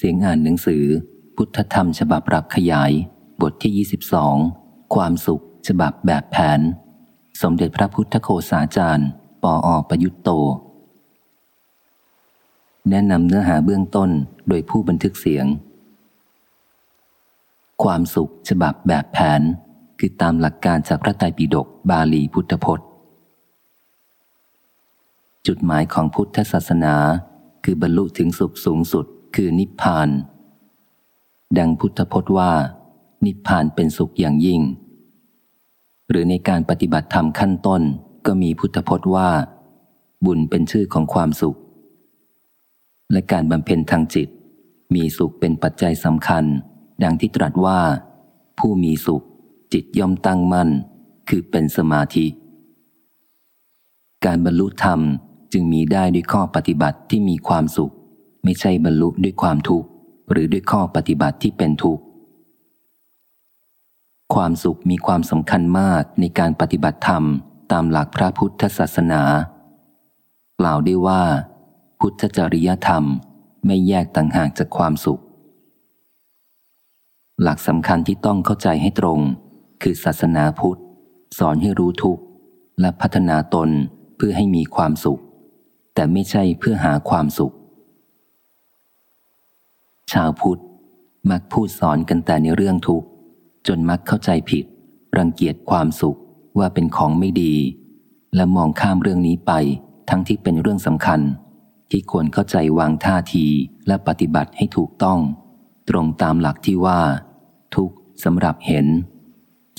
เสียงอ่านหนังสือ พุทธธรรมฉบับปรับขยาย บทที่ 22 ความสุข ฉบับแบบแผน สมเด็จพระพุทธโฆษาจารย์ ปออประยุตโต แนะนำเนื้อหาเบื้องต้นโดยผู้บันทึกเสียง ความสุข ฉบับแบบแผน คือตามหลักการจากพระไตรปิฎกบาลีพุทธพจน์ จุดหมายของพุทธศาสนา คือบรรลุถึงสุขสูงสุด คือนิพพาน ดังพุทธพจน์ว่า นิพพานเป็นสุขอย่างยิ่ง หรือในการปฏิบัติธรรมขั้นต้นก็มีพุทธพจน์ว่า บุญเป็นชื่อของความสุข และการบำเพ็ญทางจิต มีสุขเป็นปัจจัยสำคัญ ดังที่ตรัสว่า ผู้มีสุข จิตย่อมตั้งมั่น คือเป็นสมาธิ การบรรลุธรรมจึงมีได้ด้วยข้อปฏิบัติที่มีความสุข ไม่ใช่บรรลุด้วยความทุกข์หรือด้วยข้อปฏิบัติที่เป็นทุกข์ ความสุขมีความสำคัญมากในการปฏิบัติธรรมตามหลักพระพุทธศาสนากล่าวได้ว่า พุทธจริยธรรมไม่แยกต่างหากจากความสุข หลักสำคัญที่ต้องเข้าใจให้ตรง คือศาสนาพุทธ สอนให้รู้ทุกข์และพัฒนาตนเพื่อให้มีความสุข แต่ไม่ใช่เพื่อหาความสุข ชาวพุทธ มักพูดสอนกันแต่ในเรื่องทุกข์ จนมักเข้าใจผิด รังเกียจความสุขว่าเป็นของไม่ดี และมองข้ามเรื่องนี้ไป ทั้งที่เป็นเรื่องสำคัญ ที่ควรเข้าใจวางท่าทีและปฏิบัติให้ถูกต้อง ตรงตามหลักที่ว่า ทุกข์สำหรับเห็น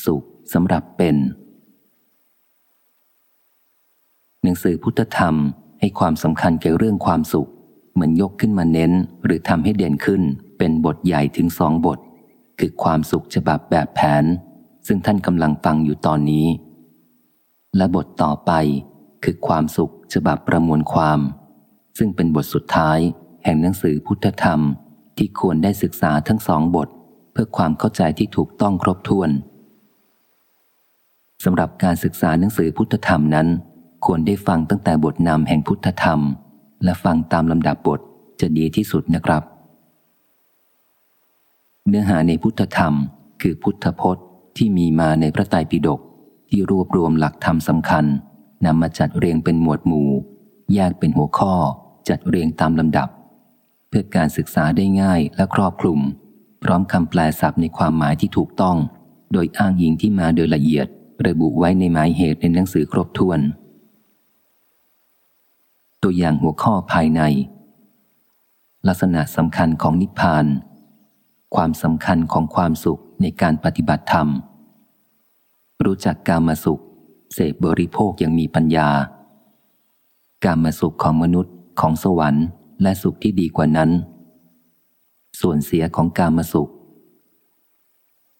สุขสำหรับเป็น หนังสือพุทธธรรมให้ความสำคัญเกี่ยวเรื่องความสุข เหมือนยกขึ้นมาเน้นหรือทำให้เด่นขึ้นเป็นบทใหญ่ถึงสองบท คือความสุขฉบับแบบแผน ซึ่งท่านกำลังฟังอยู่ตอนนี้ และบทต่อไปคือความสุขฉบับประมวลความ ซึ่งเป็นบทสุดท้าย แห่งหนังสือพุทธธรรม ที่ควรได้ศึกษาทั้งสองบท เพื่อความเข้าใจที่ถูกต้องครบถ้วนสำหรับการศึกษาหนังสือพุทธธรรมนั้น ควรได้ฟังตั้งแต่บทนำแห่งพุทธธรรม และฟังตามลำดับบทจะดีที่สุดนะครับ เนื้อหาในพุทธธรรม คือพุทธพจน์ที่มีมาในพระไตรปิฎกที่รวบรวมหลักธรรมสำคัญนำมาจัดเรียงเป็นหมวดหมู่ แยกเป็นหัวข้อ จัดเรียงตามลำดับ เพื่อการศึกษาได้ง่ายและครอบคลุม พร้อมคำแปลศัพท์ในความหมายที่ถูกต้อง โดยอ้างอิงที่มาโดยละเอียด ระบุไว้ในหมายเหตุในหนังสือครบถ้วน ตัวอย่างหัวข้อภายใน ลักษณะสำคัญของนิพพาน ความสำคัญของความสุขในการปฏิบัติธรรม รู้จักกามาสุข เสพบริโภคอย่างมีปัญญา การมาสุขของมนุษย์ของสวรรค์ และสุขที่ดีกว่านั้น ส่วนเสียของการมาสุข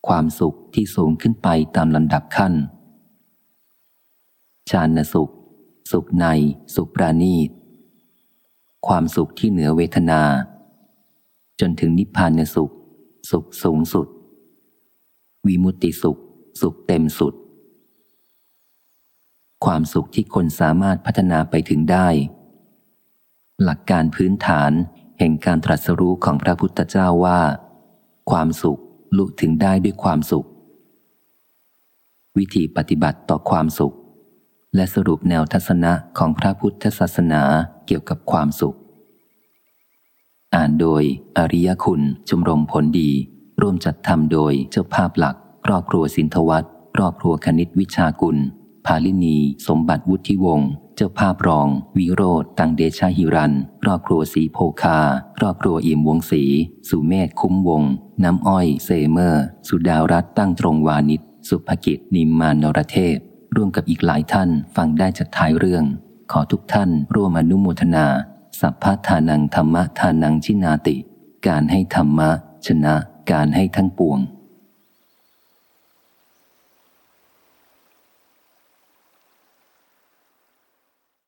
ความสุขที่สูงขึ้นไปตามลำดับขั้น ชาณสุข สุขใน สุขปราณีต ความสุขที่เหนือเวทนา จนถึงนิพพานสุข สุขสูงสุด วิมุตติสุข สุขเต็มสุด ความสุขที่คนสามารถพัฒนาไปถึงได้ หลักการพื้นฐานแห่งการตรัสรู้ของพระพุทธเจ้าว่า ความสุขลุถึงได้ด้วยความสุข วิธีปฏิบัติต่อความสุข และสรุปแนวทัศนะของพระพุทธศาสนาเกี่ยวกับความสุข อ่านโดยอริยคุณชมรมผลดี ร่วมจัดทำโดยเจ้าภาพหลัก ครอบครัวสินทวัตครอบครัวคณิตวิชากุล ภาลินี สมบัติวุฒิวงศ์เจ้าภาพรอง วิโรธตังเดชาหิรัน ครอบครัวสีโพคา ครอบครัวอิ่มวงศรีสุเมธคุ้มวง น้ำอ้อย เซเมอร์ สุดาวรัตตั้งตรงวานิชสุภกิจนิมมานรเทพ ร่วมกับอีกหลายท่านฟังได้จากท้ายเรื่อง ขอทุกท่านร่วมอนุโมทนา สัพพทานังธรรมะทานังชินาติ การให้ธรรมะ ชนะการให้ทั้งปวง